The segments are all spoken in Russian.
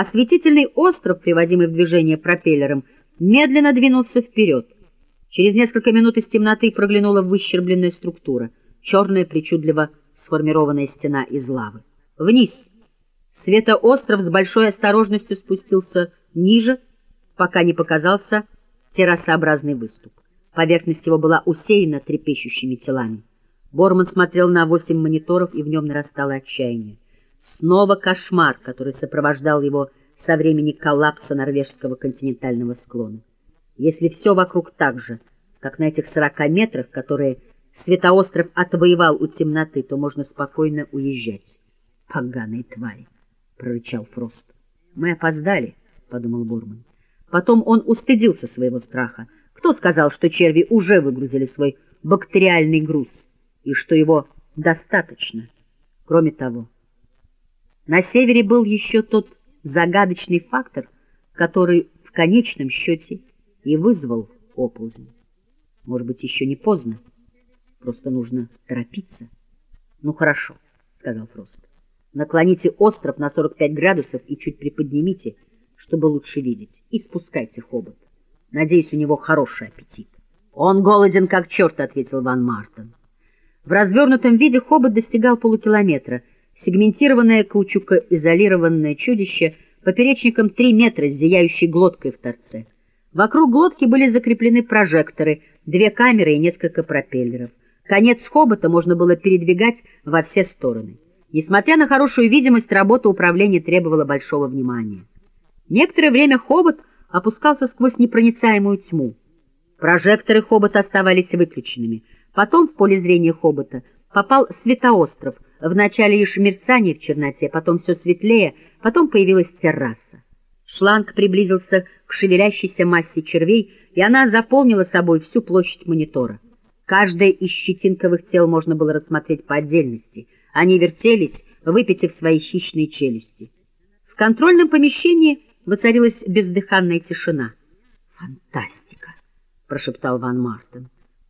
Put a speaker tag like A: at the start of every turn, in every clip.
A: Осветительный остров, приводимый в движение пропеллером, медленно двинулся вперед. Через несколько минут из темноты проглянула выщербленная структура, черная причудливо сформированная стена из лавы. Вниз. Светоостров с большой осторожностью спустился ниже, пока не показался террасообразный выступ. Поверхность его была усеяна трепещущими телами. Борман смотрел на восемь мониторов, и в нем нарастало отчаяние. Снова кошмар, который сопровождал его со времени коллапса норвежского континентального склона. Если все вокруг так же, как на этих сорока метрах, которые Светоостров отвоевал у темноты, то можно спокойно уезжать. «Поганые твари!» — прорычал Фрост. «Мы опоздали», — подумал Борман. Потом он устыдился своего страха. Кто сказал, что черви уже выгрузили свой бактериальный груз, и что его достаточно? Кроме того, на севере был еще тот загадочный фактор, который в конечном счете и вызвал оползень. Может быть, еще не поздно, просто нужно торопиться. — Ну, хорошо, — сказал Фрост. — Наклоните остров на 45 градусов и чуть приподнимите, чтобы лучше видеть, и спускайте хобот. Надеюсь, у него хороший аппетит. — Он голоден как черт, — ответил Ван Мартен. В развернутом виде хобот достигал полукилометра. Сегментированное каучукоизолированное чудище поперечником 3 метра с зияющей глоткой в торце. Вокруг глотки были закреплены прожекторы, две камеры и несколько пропеллеров. Конец хобота можно было передвигать во все стороны. Несмотря на хорошую видимость, работа управления требовала большого внимания. Некоторое время хобот опускался сквозь непроницаемую тьму. Прожекторы хобота оставались выключенными. Потом в поле зрения хобота попал светоостров, вначале лишь мерцание в черноте, потом все светлее, потом появилась терраса. Шланг приблизился к шевелящейся массе червей, и она заполнила собой всю площадь монитора. Каждое из щетинковых тел можно было рассмотреть по отдельности. Они вертелись, выпитив свои хищные челюсти. В контрольном помещении воцарилась бездыханная тишина. «Фантастика!» — прошептал Ван Мартен.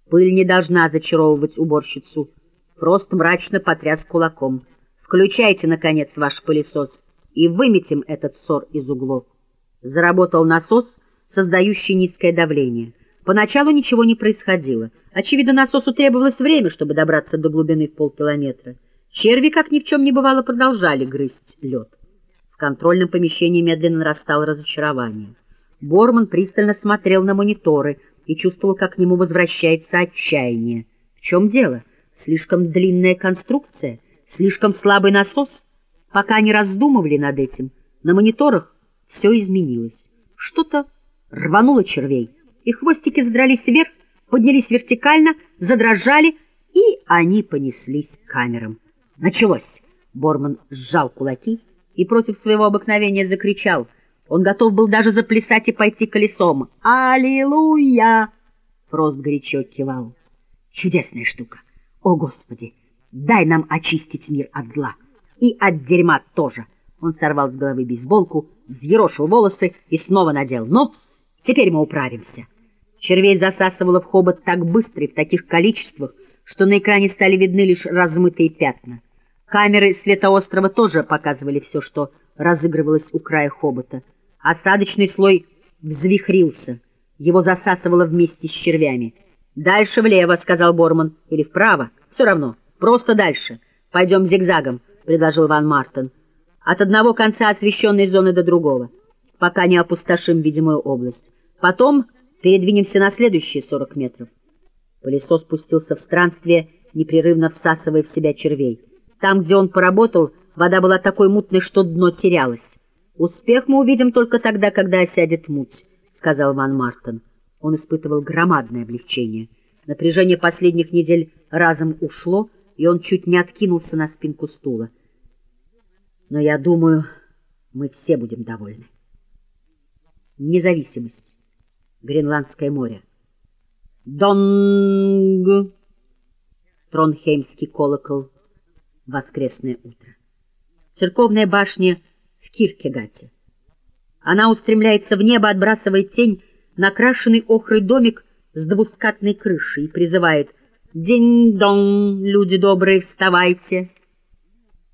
A: «Пыль не должна зачаровывать уборщицу». Просто мрачно потряс кулаком. «Включайте, наконец, ваш пылесос и выметим этот ссор из углов». Заработал насос, создающий низкое давление. Поначалу ничего не происходило. Очевидно, насосу требовалось время, чтобы добраться до глубины в полкилометра. Черви, как ни в чем не бывало, продолжали грызть лед. В контрольном помещении медленно нарастало разочарование. Борман пристально смотрел на мониторы и чувствовал, как к нему возвращается отчаяние. В чем дело? Слишком длинная конструкция? Слишком слабый насос? Пока они раздумывали над этим, на мониторах все изменилось. Что-то рвануло червей и хвостики задрались вверх, поднялись вертикально, задрожали, и они понеслись к камерам. Началось. Борман сжал кулаки и против своего обыкновения закричал. Он готов был даже заплясать и пойти колесом. «Аллилуйя!» Фрост горячо кивал. «Чудесная штука! О, Господи! Дай нам очистить мир от зла! И от дерьма тоже!» Он сорвал с головы бейсболку, взъерошил волосы и снова надел. «Ну, теперь мы управимся!» Червей засасывало в хобот так быстро и в таких количествах, что на экране стали видны лишь размытые пятна. Камеры светоострова тоже показывали все, что разыгрывалось у края хобота. Осадочный слой взвихрился, его засасывало вместе с червями. «Дальше влево», — сказал Борман, — «или вправо, все равно, просто дальше. Пойдем зигзагом», — предложил Ван Мартен. «От одного конца освещенной зоны до другого, пока не опустошим видимую область. Потом Передвинемся на следующие сорок метров. Пылесос спустился в странствие, непрерывно всасывая в себя червей. Там, где он поработал, вода была такой мутной, что дно терялось. «Успех мы увидим только тогда, когда осядет муть», — сказал Ван Мартен. Он испытывал громадное облегчение. Напряжение последних недель разом ушло, и он чуть не откинулся на спинку стула. Но я думаю, мы все будем довольны. Независимость. Гренландское море. Донг! Тронхеймский колокол. Воскресное утро. Церковная башня в Киркегате. Она устремляется в небо, отбрасывая тень на крашеный охрой домик с двускатной крышей и призывает «День-дон, люди добрые, вставайте!»